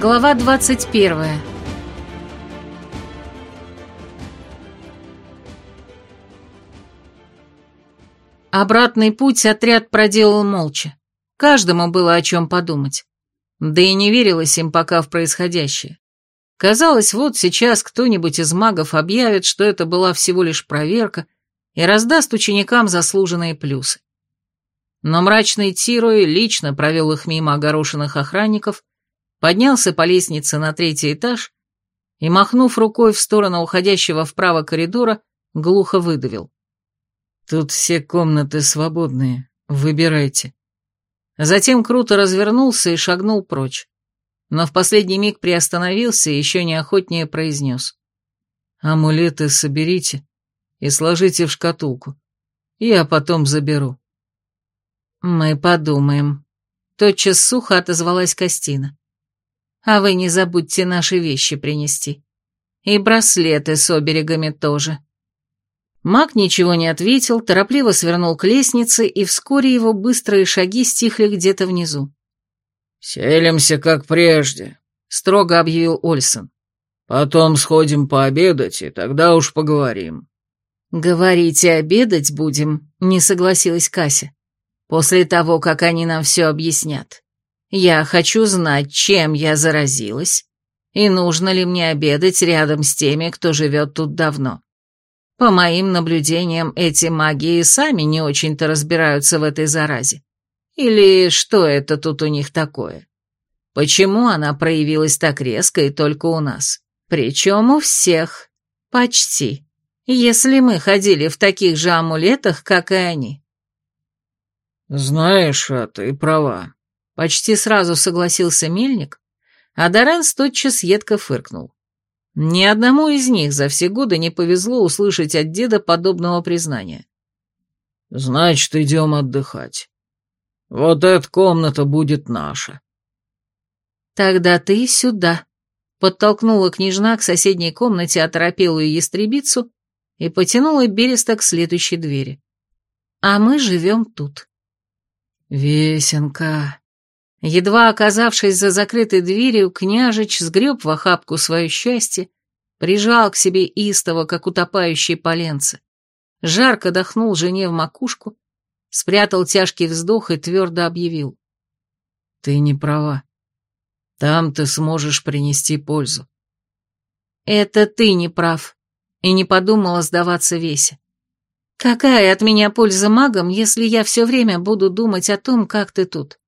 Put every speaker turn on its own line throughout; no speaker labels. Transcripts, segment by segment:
Глава 21 Обратный путь отряд проделал молча. Каждому было о чем подумать. Да и не верилось им пока в происходящее. Казалось, вот сейчас кто-нибудь из магов объявит, что это была всего лишь проверка, и раздаст ученикам заслуженные плюсы. Но мрачный Тирой лично провел их мимо огорошенных охранников, поднялся по лестнице на третий этаж и, махнув рукой в сторону уходящего вправо коридора, глухо выдавил. «Тут все комнаты свободные, выбирайте». Затем круто развернулся и шагнул прочь, но в последний миг приостановился и еще неохотнее произнес. «Амулеты соберите и сложите в шкатулку, я потом заберу». «Мы подумаем», — тотчас сухо отозвалась Костина. А вы не забудьте наши вещи принести. И браслеты с оберегами тоже». Маг ничего не ответил, торопливо свернул к лестнице, и вскоре его быстрые шаги стихли где-то внизу.
«Селимся, как прежде», — строго объявил Ольсон. «Потом сходим пообедать, и тогда уж поговорим».
«Говорите, обедать будем», — не согласилась Кася. «После того, как они нам все объяснят. Я хочу знать, чем я заразилась, и нужно ли мне обедать рядом с теми, кто живет тут давно. По моим наблюдениям, эти маги и сами не очень-то разбираются в этой заразе. Или что это тут у них такое? Почему она проявилась так резко и только у нас? Причем у всех. Почти. Если мы ходили в таких же амулетах, как и они.
«Знаешь, а ты права»,
Почти сразу согласился мельник, а Доренс тотчас едко фыркнул. Ни одному из них за все годы не повезло услышать от деда подобного признания.
«Значит, идем отдыхать. Вот эта комната будет наша».
«Тогда ты сюда», — подтолкнула княжна к соседней комнате оторопелую ястребицу и потянула Береста к следующей двери. «А мы живем тут».
«Весенка»,
Едва оказавшись за закрытой дверью, княжич сгреб в охапку свое счастье, прижал к себе истово, как утопающий поленце, жарко дохнул жене в макушку, спрятал тяжкий вздох и твердо объявил.
«Ты не права. Там ты сможешь принести пользу».
«Это ты не прав», и не подумала сдаваться Весе. «Какая от меня польза магам, если я все время буду думать о том, как ты тут?»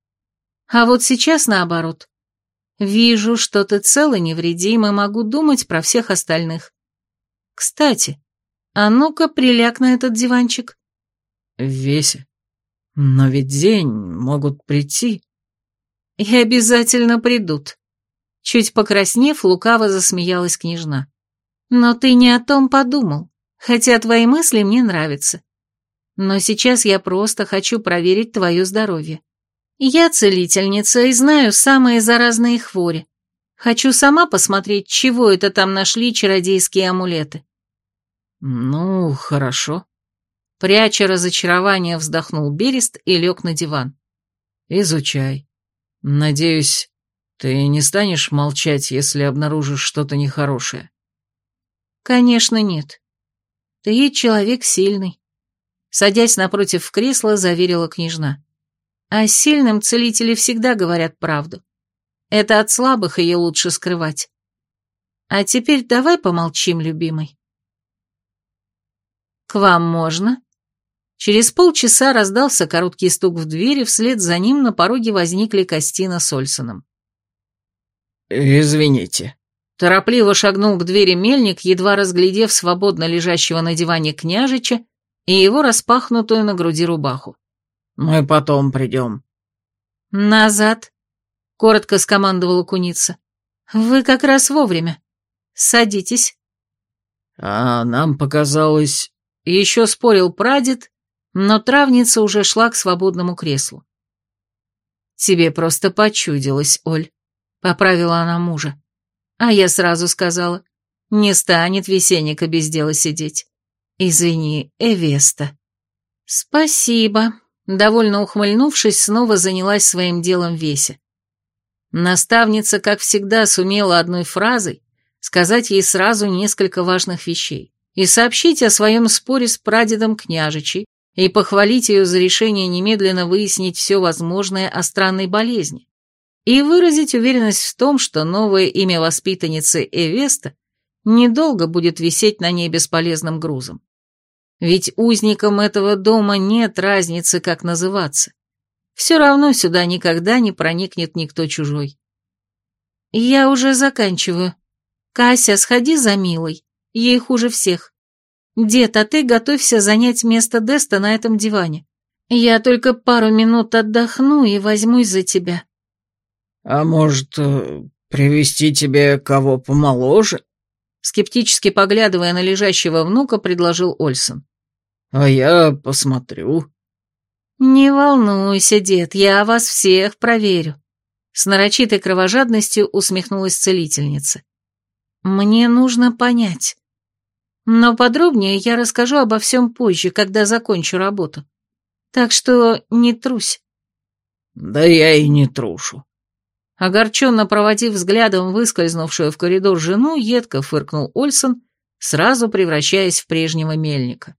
А вот сейчас наоборот. Вижу, что ты цел и невредим, и могу думать про всех остальных. Кстати, а ну-ка приляг на этот диванчик.
В весе. Но ведь день могут прийти.
И обязательно придут. Чуть покраснев, лукаво засмеялась княжна. Но ты не о том подумал, хотя твои мысли мне нравятся. Но сейчас я просто хочу проверить твое здоровье. Я целительница и знаю самые заразные хвори. Хочу сама посмотреть, чего это там нашли чародейские амулеты.
Ну, хорошо.
Пряча разочарование, вздохнул Берест и лег на диван.
Изучай. Надеюсь, ты не станешь молчать, если обнаружишь что-то нехорошее?
Конечно, нет. Ты человек сильный. Садясь напротив в кресло, заверила княжна. А сильным целители всегда говорят правду. Это от слабых ее лучше скрывать. А теперь давай помолчим, любимый. К вам можно? Через полчаса раздался короткий стук в двери, вслед за ним на пороге возникли Костина с Ольсоном.
«Извините».
Торопливо шагнул к двери мельник, едва разглядев свободно лежащего на диване княжича и его распахнутую на груди рубаху.
Мы потом придем».
«Назад», — коротко скомандовала куница. «Вы как раз вовремя. Садитесь».
«А нам показалось...»
Еще спорил прадед, но травница уже шла к свободному креслу. «Тебе просто почудилось, Оль», — поправила она мужа. А я сразу сказала, не станет весенника без дела сидеть. Извини, Эвеста. «Спасибо», Довольно ухмыльнувшись, снова занялась своим делом Веся. Наставница, как всегда, сумела одной фразой сказать ей сразу несколько важных вещей и сообщить о своем споре с прадедом княжичей и похвалить ее за решение немедленно выяснить все возможное о странной болезни и выразить уверенность в том, что новое имя воспитанницы Эвеста недолго будет висеть на ней бесполезным грузом. Ведь узникам этого дома нет разницы, как называться. Все равно сюда никогда не проникнет никто чужой. Я уже заканчиваю. Кася, сходи за Милой. Ей хуже всех. Дед, а ты готовься занять место Деста на этом диване. Я только пару минут отдохну и возьмусь за тебя.
А может, э, привести тебе кого помоложе?
Скептически поглядывая на лежащего внука, предложил Ольсон.
А я посмотрю.
«Не волнуйся, дед, я вас всех проверю», — с нарочитой кровожадностью усмехнулась целительница. «Мне нужно понять. Но подробнее я расскажу обо всем позже, когда закончу работу. Так что не трусь».
«Да я и не трушу».
Огорченно проводив взглядом выскользнувшую в коридор жену, едко фыркнул Ольсон, сразу превращаясь в прежнего мельника.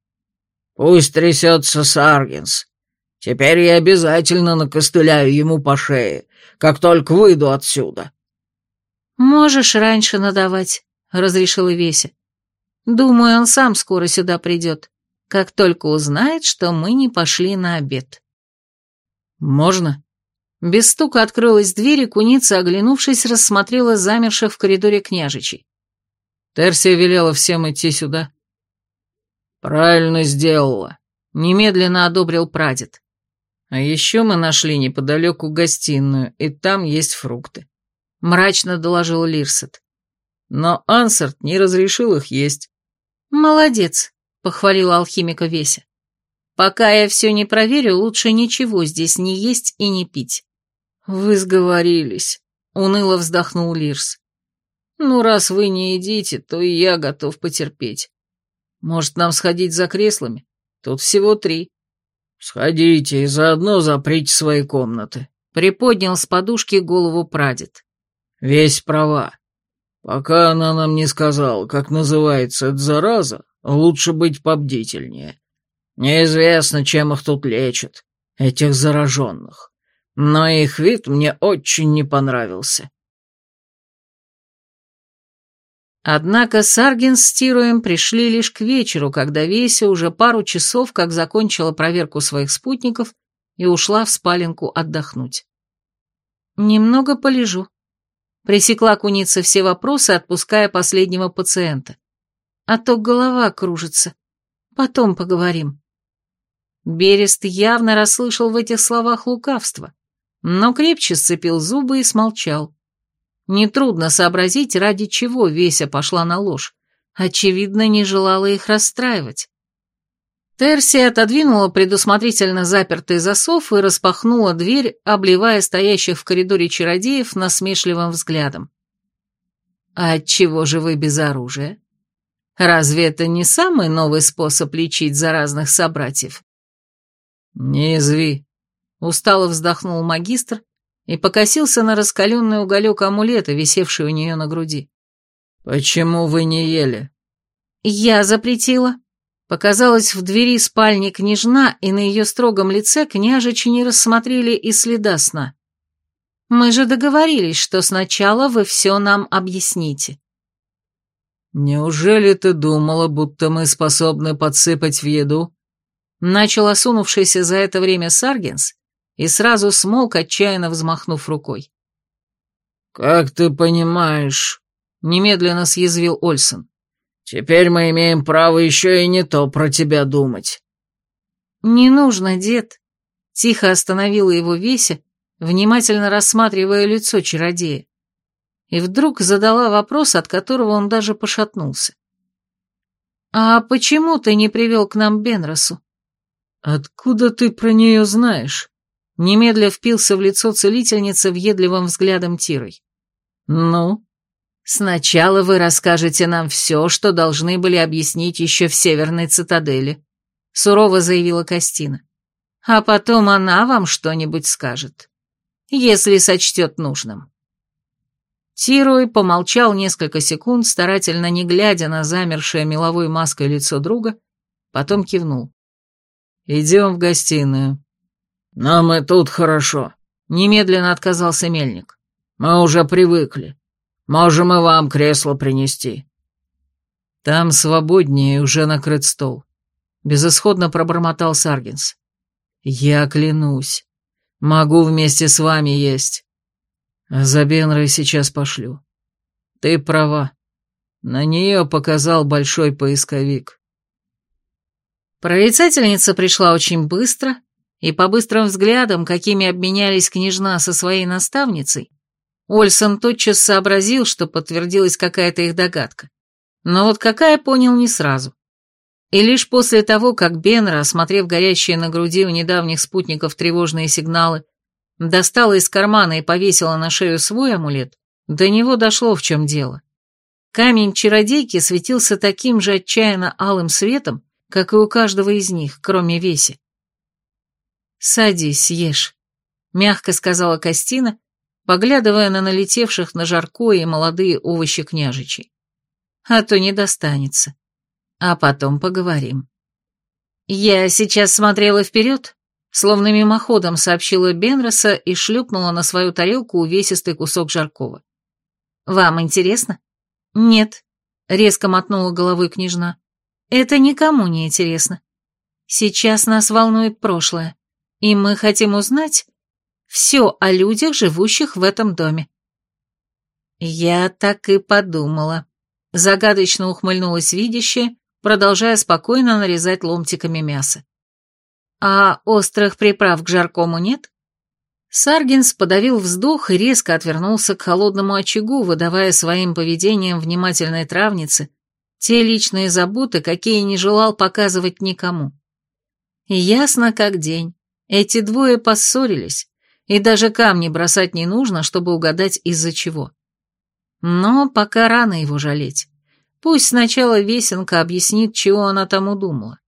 «Пусть трясется Саргинс. Теперь я обязательно накостыляю ему по шее, как только выйду отсюда».
«Можешь раньше надавать», — разрешила Веся. «Думаю, он сам скоро сюда придет, как только узнает, что мы не пошли на обед».
«Можно?»
Без стука открылась дверь, и куница, оглянувшись, рассмотрела замерших в коридоре княжичей.
Терсия велела всем идти сюда. «Правильно сделала», — немедленно одобрил прадед. А еще мы нашли неподалеку гостиную, и там есть фрукты. Мрачно доложил Лирсет. Но Ансарт не разрешил их есть.
Молодец, похвалил алхимика Веся. Пока я все не проверю, лучше ничего здесь не есть и не пить.
Вы сговорились, уныло вздохнул Лирс. Ну, раз вы не едите, то и я готов потерпеть. Может, нам сходить за креслами? Тут всего три. «Сходите и заодно заприте свои комнаты», — приподнял с подушки голову прадед. «Весь права. Пока она нам не сказала, как называется эта зараза, лучше быть побдительнее. Неизвестно, чем их тут лечат, этих зараженных. Но их вид мне очень не понравился».
Однако Саргин с Тируем пришли лишь к вечеру, когда Веся уже пару часов как закончила проверку своих спутников и ушла в спаленку отдохнуть. «Немного полежу», — пресекла куница все вопросы, отпуская последнего пациента. «А то голова кружится. Потом поговорим». Берест явно расслышал в этих словах лукавство, но крепче сцепил зубы и смолчал. Нетрудно сообразить, ради чего Веся пошла на ложь. Очевидно, не желала их расстраивать. Терси отодвинула предусмотрительно запертый засов и распахнула дверь, обливая стоящих в коридоре чародеев насмешливым взглядом. «А отчего же вы без оружия? Разве это не самый новый способ лечить заразных собратьев?»
«Не изви», — устало вздохнул магистр и покосился на раскаленный уголек амулета, висевший у нее на груди. «Почему вы не ели?»
«Я запретила». Показалась в двери спальни княжна, и на ее строгом лице княжичи не рассмотрели и следа сна. «Мы же договорились, что сначала вы все нам объясните».
«Неужели ты думала, будто мы способны подсыпать в еду?»
Начал осунувшийся за это время Саргенс, и сразу смолк, отчаянно взмахнув рукой.
«Как ты понимаешь», — немедленно съязвил Ольсон, — «теперь мы имеем право еще и не то про тебя думать».
«Не нужно, дед», — тихо остановила его Веся, внимательно рассматривая лицо чародея, и вдруг задала вопрос, от которого он даже пошатнулся. «А почему ты не привел к нам Бенросу?»
«Откуда ты про нее знаешь?»
Немедля впился в лицо целительницы въедливым взглядом Тирой. «Ну, сначала вы расскажете нам все, что должны были объяснить еще в Северной цитадели», — сурово заявила Костина. «А потом она вам что-нибудь скажет, если сочтет нужным». Тирой помолчал несколько секунд, старательно не глядя на замершее меловой маской лицо друга, потом кивнул. «Идем в гостиную».
«Нам и тут хорошо», — немедленно отказался мельник. «Мы уже привыкли. Можем и вам кресло принести».
«Там свободнее, уже накрыт стол», — безысходно пробормотал Саргинс. «Я клянусь, могу вместе с вами есть. За Бенрой сейчас пошлю. Ты права. На нее показал большой поисковик». Прорицательница пришла очень быстро, и по быстрым взглядам, какими обменялись княжна со своей наставницей, Ольсон тотчас сообразил, что подтвердилась какая-то их догадка. Но вот какая понял не сразу. И лишь после того, как Бенра, осмотрев горящие на груди у недавних спутников тревожные сигналы, достала из кармана и повесила на шею свой амулет, до него дошло, в чем дело. Камень чародейки светился таким же отчаянно алым светом, как и у каждого из них, кроме Веси. «Садись, ешь», — мягко сказала Костина, поглядывая на налетевших на жаркое и молодые овощи княжичей а то не достанется. А потом поговорим. Я сейчас смотрела вперед, словно мимоходом сообщила Бенроса и шлепнула на свою тарелку увесистый кусок жаркого. «Вам интересно?» «Нет», — резко мотнула головой княжна. «Это никому не интересно. Сейчас нас волнует прошлое, и мы хотим узнать все о людях, живущих в этом доме». «Я так и подумала», Загадочно ухмыльнулась видящее, продолжая спокойно нарезать ломтиками мясо. «А острых приправ к жаркому нет?» Саргинс подавил вздох и резко отвернулся к холодному очагу, выдавая своим поведением внимательной травнице те личные заботы, какие не желал показывать никому. Ясно как день. Эти двое поссорились, и даже камни бросать не нужно, чтобы угадать из-за чего. Но пока рано его жалеть. Пусть сначала Весенка объяснит, чего она там удумала.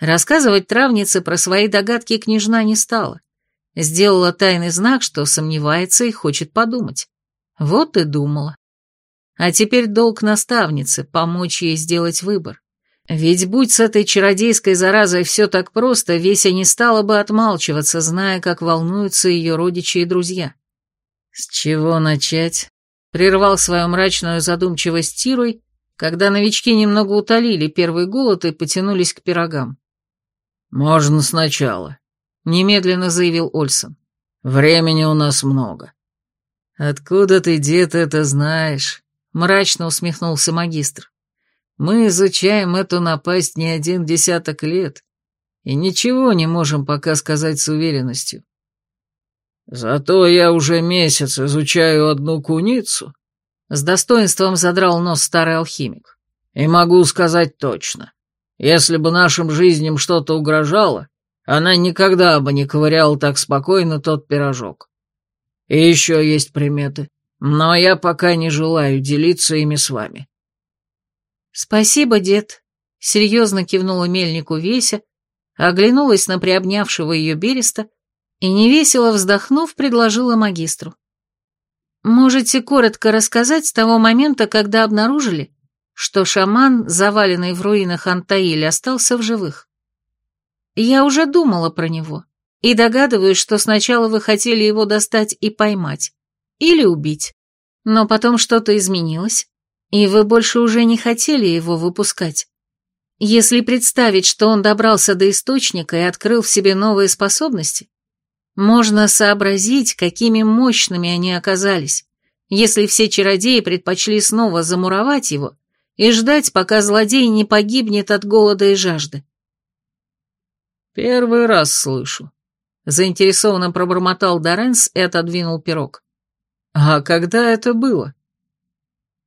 Рассказывать травнице про свои догадки княжна не стала. Сделала тайный знак, что сомневается и хочет подумать. Вот и думала. А теперь долг наставницы — помочь ей сделать выбор. Ведь будь с этой чародейской заразой все так просто, Веся не стала бы отмалчиваться, зная, как волнуются ее родичи и друзья. С чего начать? Прервал свою мрачную задумчивость Тирой, когда новички немного утолили первый голод и потянулись к пирогам.
«Можно сначала», — немедленно заявил Ольсон. «Времени у нас много».
«Откуда ты, дед, это знаешь?» — мрачно усмехнулся магистр. «Мы изучаем эту напасть не один десяток лет, и ничего не можем пока сказать с уверенностью.
«Зато я уже месяц изучаю одну куницу», — с достоинством задрал нос старый алхимик. «И могу сказать точно, если бы нашим жизням что-то угрожало, она никогда бы не ковыряла так спокойно тот пирожок. И еще есть приметы, но я пока не желаю делиться ими с вами».
«Спасибо, дед», — серьезно кивнула мельнику Веся, оглянулась на приобнявшего ее Береста и, невесело вздохнув, предложила магистру. «Можете коротко рассказать с того момента, когда обнаружили, что шаман, заваленный в руинах Антаиль, остался в живых? Я уже думала про него и догадываюсь, что сначала вы хотели его достать и поймать, или убить, но потом что-то изменилось, и вы больше уже не хотели его выпускать. Если представить, что он добрался до источника и открыл в себе новые способности, можно сообразить, какими мощными они оказались, если все чародеи предпочли снова замуровать его и ждать, пока злодей не погибнет от голода и жажды.
«Первый раз слышу», — заинтересованно пробормотал Доренс и отодвинул пирог. «А когда это было?»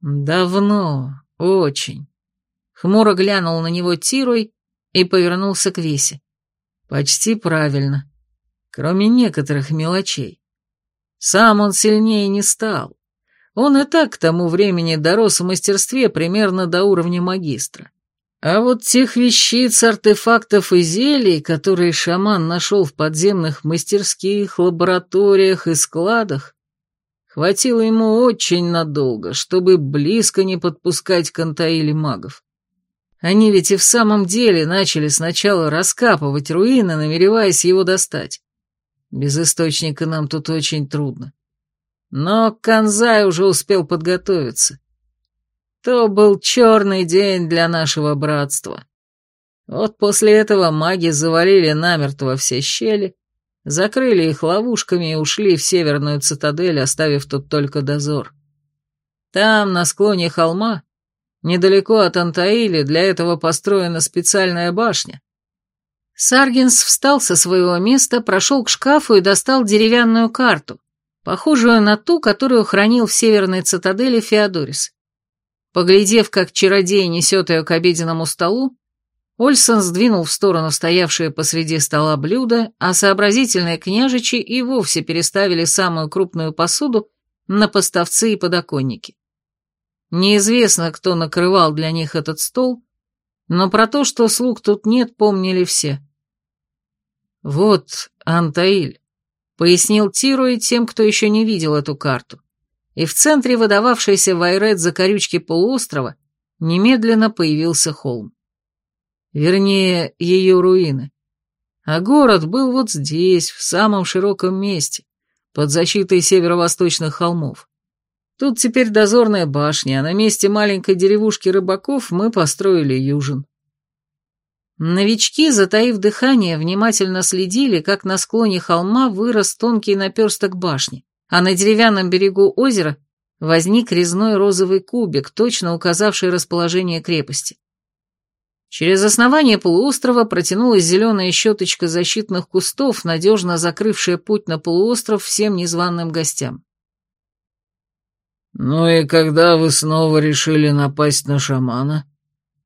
«Давно, очень». Хмуро глянул на него Тирой и повернулся к Весе. «Почти правильно кроме некоторых мелочей. Сам он сильнее не стал. Он и так к тому времени дорос в мастерстве примерно до уровня магистра. А вот тех вещиц, артефактов и зелий, которые шаман нашел в подземных мастерских, лабораториях и складах,
Хватило ему очень надолго, чтобы близко не подпускать к Антаиле магов. Они ведь и в самом деле начали сначала раскапывать руины, намереваясь его достать. Без источника нам тут очень трудно. Но Канзай уже успел подготовиться. То был черный день для нашего братства. Вот после этого маги завалили намертво все щели, закрыли их ловушками и ушли в северную цитадель, оставив тут только дозор. Там, на склоне холма, недалеко от Антаили, для этого построена специальная башня.
Саргинс встал со своего места, прошел к шкафу и достал деревянную карту, похожую на ту, которую хранил в северной цитадели Феодорис. Поглядев, как чародей несет ее к обеденному столу, Ольсон сдвинул в сторону стоявшее посреди стола блюдо, а сообразительные княжичи и вовсе переставили самую крупную посуду на поставцы и подоконники. Неизвестно, кто накрывал для них этот стол, но про то, что слуг тут нет, помнили все. «Вот Антаиль», — пояснил Тиру и тем, кто еще не видел эту карту. И в центре выдававшейся Вайрет закорючки полуострова немедленно появился холм. Вернее, ее руины. А город был вот здесь, в самом широком месте, под защитой северо-восточных холмов. Тут теперь дозорная башня, а на месте маленькой деревушки рыбаков мы построили южин. Новички, затаив дыхание, внимательно следили, как на склоне холма вырос тонкий наперсток башни, а на деревянном берегу озера возник резной розовый кубик, точно указавший расположение крепости. Через основание полуострова протянулась зеленая щеточка защитных кустов, надежно закрывшая путь на полуостров всем незваным гостям.
«Ну и когда вы снова решили напасть на шамана?»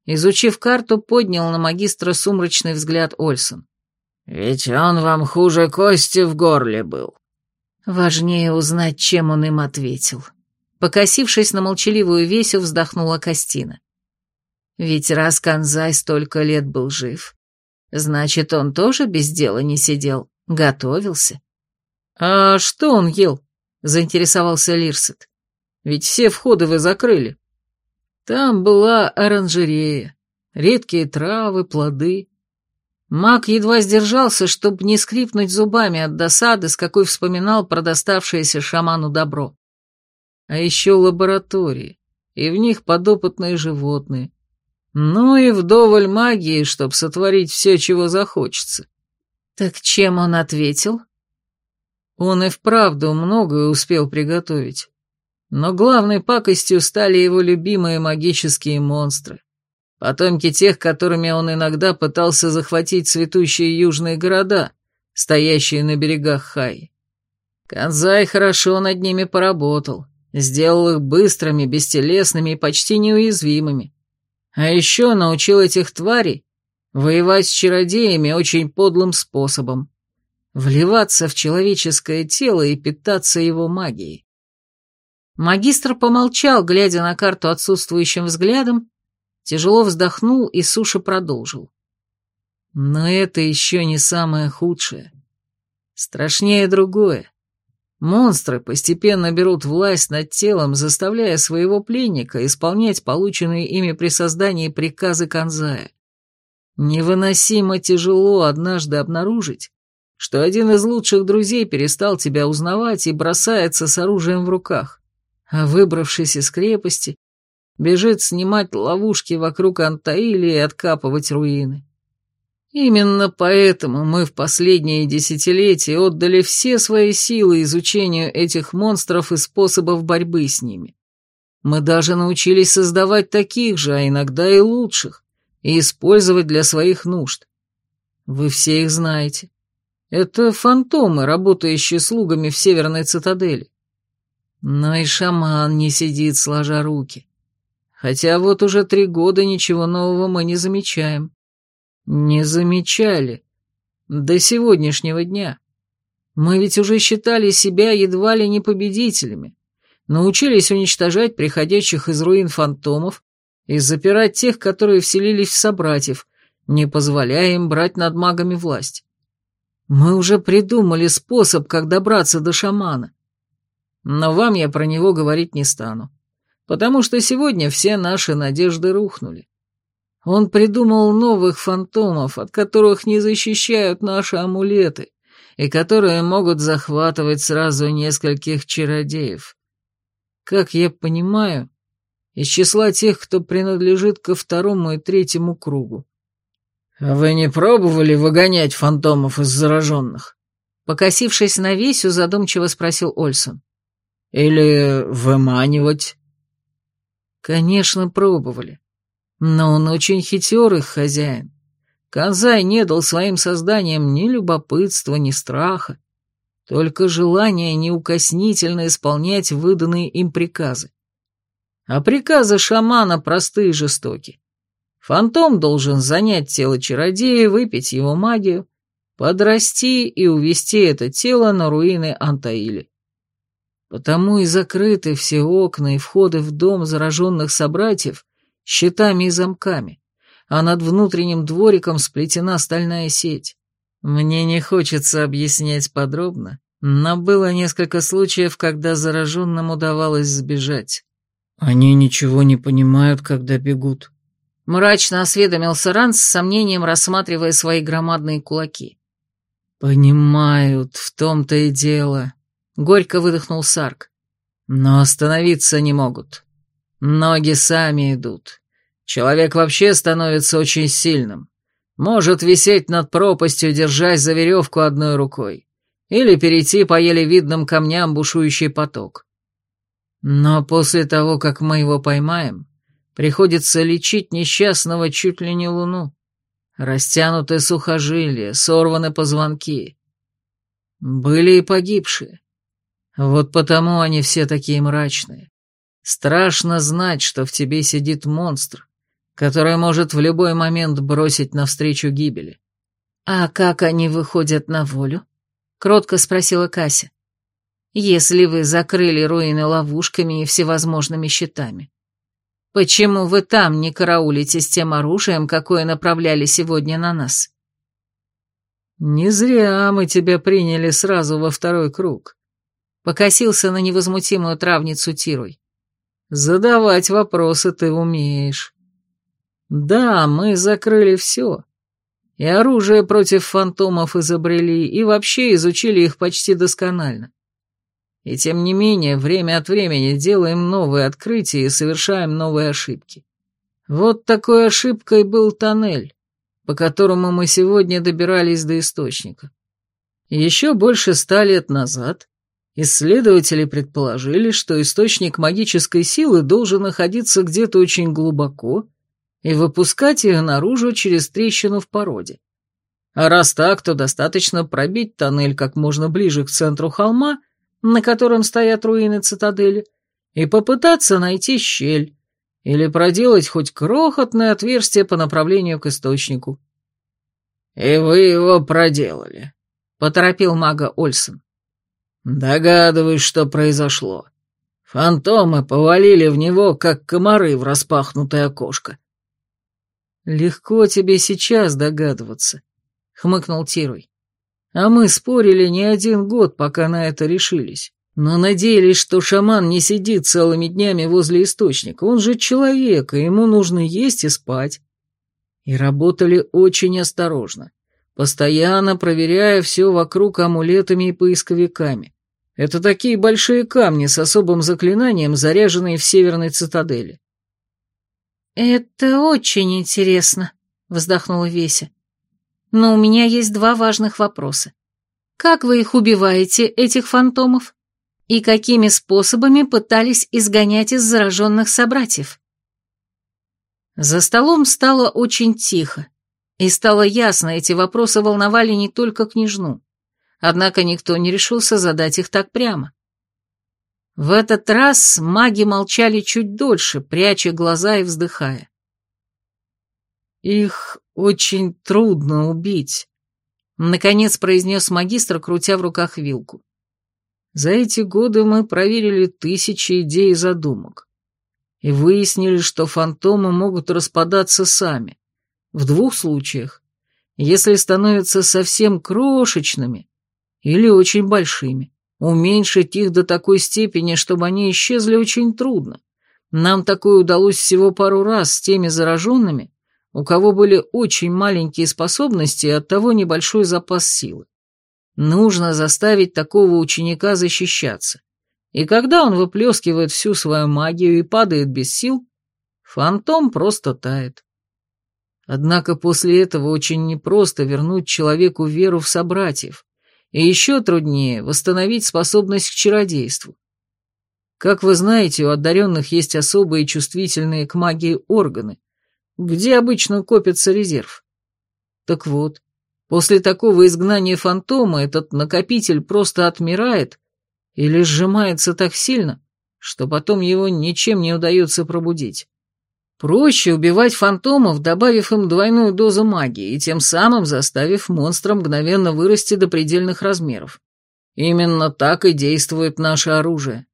Изучив карту, поднял на магистра сумрачный взгляд Ольсон.
«Ведь он вам хуже кости в горле был».
Важнее узнать, чем он им ответил. Покосившись на молчаливую весю, вздохнула Костина. Ведь раз Канзай столько лет был жив, значит, он тоже без дела не сидел, готовился.
«А что он ел?» — заинтересовался Лирсет. «Ведь все входы вы закрыли». Там была оранжерея, редкие травы, плоды.
Маг едва сдержался, чтобы не скрипнуть зубами от досады, с какой вспоминал про доставшееся шаману добро.
А еще лаборатории, и в них подопытные животные, ну и вдоволь магии, чтоб сотворить все, чего захочется.
Так чем он ответил?
Он и вправду многое успел приготовить. Но главной пакостью стали его любимые магические монстры. Потомки тех, которыми он иногда пытался захватить цветущие южные города, стоящие на берегах Хаи. Канзай хорошо над ними поработал, сделал их быстрыми, бестелесными и почти неуязвимыми. А еще научил этих тварей воевать с чародеями очень подлым способом. Вливаться в человеческое тело и питаться его магией.
Магистр помолчал, глядя на карту отсутствующим взглядом, тяжело вздохнул и суши продолжил.
Но это еще не самое худшее. Страшнее другое. Монстры постепенно берут власть над телом, заставляя своего пленника исполнять полученные ими при создании приказы Канзая. Невыносимо тяжело однажды обнаружить, что один из лучших друзей перестал тебя узнавать и бросается с оружием в руках, а выбравшись из крепости, бежит снимать ловушки вокруг Антаили и откапывать руины. Именно поэтому мы в последние десятилетия отдали все свои силы изучению этих монстров и способов борьбы с ними. Мы даже научились создавать таких же, а иногда и лучших, и использовать для своих нужд. Вы все их знаете. Это фантомы, работающие слугами в Северной Цитадели. Но и шаман не сидит сложа руки. Хотя вот уже три года ничего нового мы не замечаем. Не замечали. До сегодняшнего дня. Мы ведь уже считали себя едва ли не победителями. Научились уничтожать приходящих из руин фантомов и запирать тех, которые вселились в собратьев, не позволяя им брать над магами власть. Мы уже придумали способ, как добраться до шамана. Но вам я про него говорить не стану, потому что сегодня все наши надежды рухнули. Он придумал новых фантомов, от которых не защищают наши амулеты, и которые могут захватывать сразу нескольких чародеев. Как я понимаю, из числа тех, кто принадлежит ко второму и третьему кругу. «А вы не пробовали выгонять фантомов из зараженных?»
Покосившись на Весю, задумчиво спросил Ольсон.
«Или выманивать?»
«Конечно, пробовали. Но он очень хитер их хозяин. Канзай не дал своим созданиям ни любопытства, ни страха, только желание неукоснительно исполнять выданные им приказы. А приказы шамана просты и жестоки. Фантом должен занять тело чародея, выпить его магию, подрасти и увести это тело на руины Антаили. Потому и закрыты все окна и входы в дом зараженных собратьев щитами и замками, а над внутренним двориком сплетена стальная сеть. Мне не хочется объяснять подробно, но было несколько случаев, когда зараженным удавалось сбежать.
Они ничего не понимают, когда бегут.
Мрачно осведомился Ранс с сомнением, рассматривая свои громадные кулаки.
«Понимают, в том-то и дело», — горько выдохнул Сарк. «Но остановиться не могут. Ноги сами идут. Человек вообще становится очень сильным. Может висеть над пропастью, держась за веревку одной рукой. Или перейти по еле видным камням бушующий поток. Но после того, как мы его поймаем, приходится лечить несчастного чуть ли не луну. Растянуты сухожилия, сорваны позвонки. Были и погибшие. Вот потому они все такие мрачные. Страшно знать, что в тебе сидит монстр, который может в любой момент бросить навстречу гибели.
«А как они выходят на волю?» — кротко спросила Кася если вы закрыли руины ловушками и всевозможными щитами? Почему вы там не караулите с тем оружием, какое направляли сегодня на нас?
Не зря мы тебя приняли сразу во второй круг. Покосился на невозмутимую травницу Тируй. Задавать вопросы ты умеешь. Да, мы закрыли все. И оружие против фантомов изобрели, и вообще изучили их почти досконально. И тем не менее, время от времени делаем новые открытия и совершаем новые ошибки. Вот такой ошибкой был тоннель, по которому мы сегодня добирались до источника. Еще больше ста лет назад исследователи предположили, что источник магической силы должен находиться где-то очень глубоко и выпускать ее наружу через трещину в породе. А раз так, то достаточно пробить тоннель как можно ближе к центру холма — на котором стоят руины цитадели, и попытаться найти щель или проделать хоть крохотное отверстие по направлению к источнику. «И вы его проделали», — поторопил мага Ольсон. «Догадываюсь, что произошло. Фантомы повалили в него, как комары в распахнутое окошко».
«Легко тебе сейчас догадываться», — хмыкнул Тируй. А мы спорили не один год, пока на это решились. Но надеялись, что шаман не сидит целыми днями возле источника. Он же человек, и ему нужно есть и спать. И работали очень осторожно, постоянно проверяя все вокруг амулетами и поисковиками. Это такие большие камни с особым заклинанием, заряженные в северной цитадели. «Это очень интересно», — вздохнула Веся. Но у меня есть два важных вопроса. Как вы их убиваете, этих фантомов? И какими способами пытались изгонять из зараженных собратьев? За столом стало очень тихо, и стало ясно, эти вопросы волновали не только княжну, однако никто не решился задать их так прямо. В этот раз маги молчали чуть дольше, пряча глаза и вздыхая. «Их очень трудно убить», — наконец произнес магистр, крутя в руках вилку. «За эти годы мы проверили тысячи идей и задумок и выяснили, что фантомы могут распадаться сами. В двух случаях. Если становятся совсем крошечными или очень большими.
Уменьшить их до такой степени, чтобы они исчезли, очень трудно. Нам такое удалось всего пару раз с теми зараженными, у кого были очень маленькие способности и оттого небольшой запас силы. Нужно заставить такого ученика защищаться. И когда он выплескивает всю свою магию и падает без сил, фантом просто тает. Однако после этого очень непросто вернуть человеку веру в собратьев, и еще труднее восстановить способность к чародейству. Как вы знаете, у одаренных есть особые чувствительные к магии органы, где обычно копится резерв. Так вот, после такого изгнания фантома этот накопитель просто отмирает или сжимается так сильно, что потом его ничем не удается пробудить. Проще убивать фантомов, добавив им двойную дозу магии и тем самым заставив монстра мгновенно вырасти до предельных размеров. Именно так и действует наше оружие.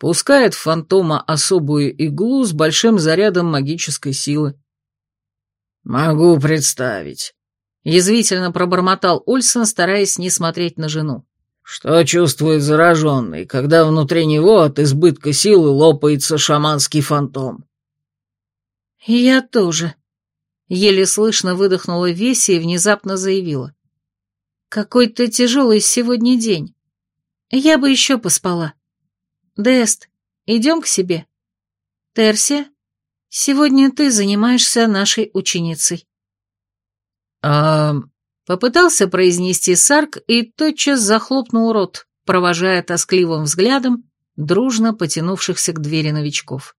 Пускает в фантома особую иглу с большим зарядом магической силы. «Могу представить», — язвительно пробормотал Ульсон, стараясь не смотреть на жену. «Что чувствует зараженный, когда внутри него от избытка силы лопается шаманский фантом?»
«Я тоже», — еле слышно выдохнула Веси и внезапно заявила. «Какой-то тяжелый сегодня день. Я бы еще поспала. Дест, идем к себе. Терси, сегодня ты занимаешься нашей ученицей».
«А...»
— попытался произнести Сарк и тотчас захлопнул рот, провожая тоскливым взглядом дружно потянувшихся к двери новичков.